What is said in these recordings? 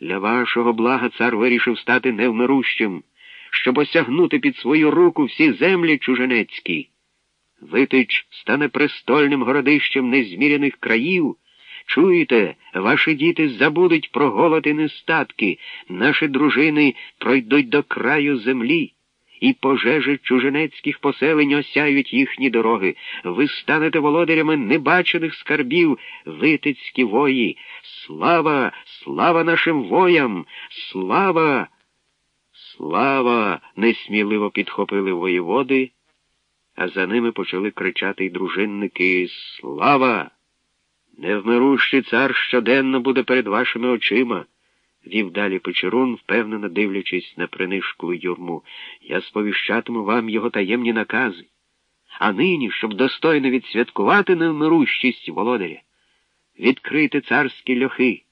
Для вашого блага цар вирішив стати невмирущим, щоб осягнути під свою руку всі землі чуженецькі. Витич стане престольним городищем незміряних країв. Чуєте, ваші діти забудуть про голод і нестатки, наші дружини пройдуть до краю землі, і пожежі чуженецьких поселень осяють їхні дороги. Ви станете володарями небачених скарбів, витицькі вої. Слава, слава нашим воям! Слава! Слава! несміливо підхопили воєводи, а за ними почали кричати й дружинники Слава! Невмирущий цар щоденно буде перед вашими очима, вів далі Печерун, впевнено дивлячись на принишку юрму. Я сповіщатиму вам його таємні накази. А нині, щоб достойно відсвяткувати невмирущість володаря, відкрийте царські льохи,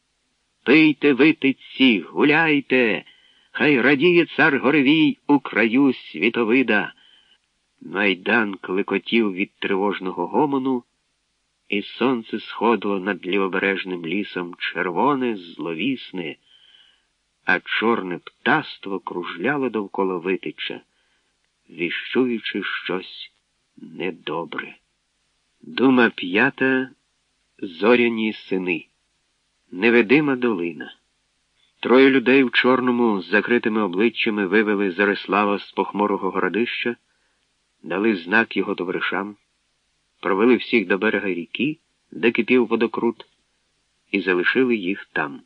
пийте витиці, гуляйте, хай радіє цар Горевій у краю світовида. Майдан клекотів від тривожного гомону і сонце сходило над лівобережним лісом червоне, зловісне, а чорне птаство кружляло довкола витича, віщуючи щось недобре. Дума п'ята зоряні сини, невидима долина. Троє людей в чорному з закритими обличчями вивели Зарислава з похмурого городища, дали знак його товаришам провели всіх до берега ріки, де кипів водокрут, і залишили їх там.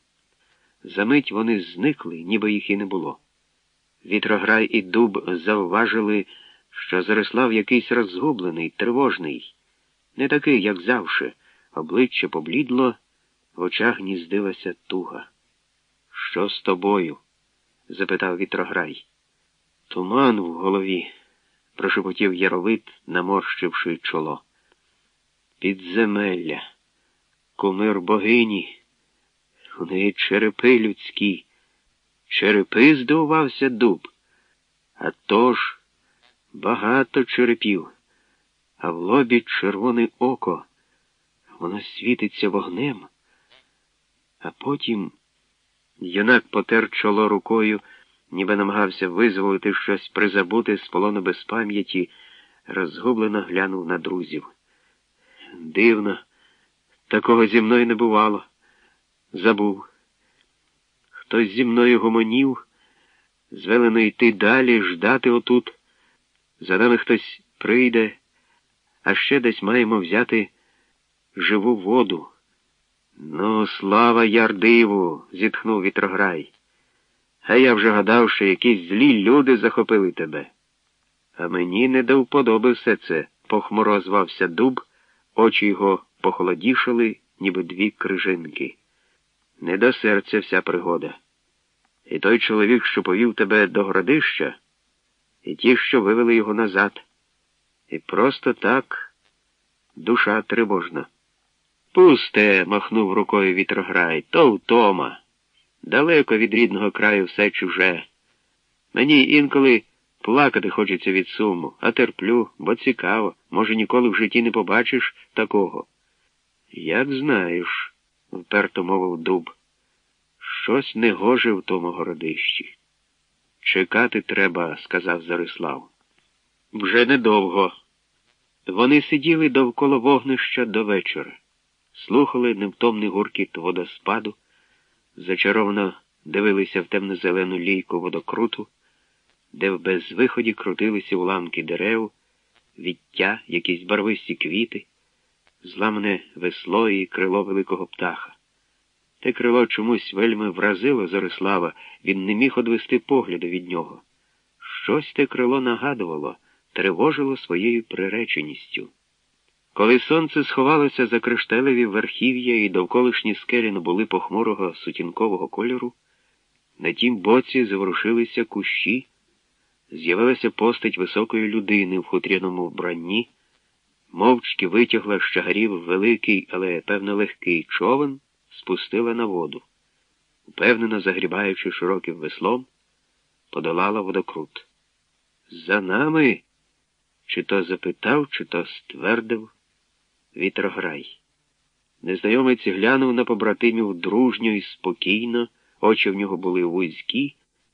Замить вони зникли, ніби їх і не було. Вітрограй і дуб завважили, що Зарислав якийсь розгублений, тривожний, не такий, як завше, обличчя поблідло, в очах гніздилася туга. Що з тобою? запитав вітрограй. Туман в голові, прошепотів Яровит, наморщивши чоло підземелля, кумир богині, неї черепи людські, черепи здивувався дуб. А тож багато черепів, а в лобі червоне око, воно світиться вогнем, а потім юнак потер чоло рукою, ніби намагався визволити щось призабути з полону безпам'яті, розгублено глянув на друзів. Дивно, такого зі мною не бувало. Забув. Хтось зі мною гомонів, звелено йти далі, ждати отут. За нами хтось прийде, а ще десь маємо взяти живу воду. Ну, слава ярдиву, зітхнув вітрограй. А я вже гадав, що якісь злі люди захопили тебе. А мені не до вподоби все це, похмуро звався дуб. Очі його похолодішали, ніби дві крижинки. Не до серця вся пригода. І той чоловік, що повів тебе до городища, і ті, що вивели його назад. І просто так душа тривожна. Пусте, махнув рукою вітрограй, то втома. Далеко від рідного краю все чуже. Мені інколи Плакати хочеться від суму, а терплю, бо цікаво. Може, ніколи в житті не побачиш такого. Як знаєш, вперто мовив дуб, щось не гоже в тому городищі. Чекати треба, сказав Зарислав. Вже недовго. Вони сиділи довкола вогнища до вечора, слухали невтомний гуркіт водоспаду, зачаровано дивилися в темно-зелену лійку водокруту де в безвиході крутилися уламки дерев, віття, якісь барвисті квіти, зламане весло і крило великого птаха. Те крило чомусь вельми вразило Зорислава, він не міг одвести погляду від нього. Щось те крило нагадувало, тривожило своєю приреченістю. Коли сонце сховалося за кришталеві верхів'я і довколишні скелі набули похмурого сутінкового кольору, на тім боці заворушилися кущі з'явилася постать високої людини в хутряному вбранні, мовчки витягла з чагарів великий, але певно легкий човен, спустила на воду. Упевнено загрібаючи широким веслом, подолала водокрут. За нами, чи то запитав, чи то ствердив вітрограй. Незнайомець глянув на побратимів дружньо і спокійно, Очі в нього були вузькі,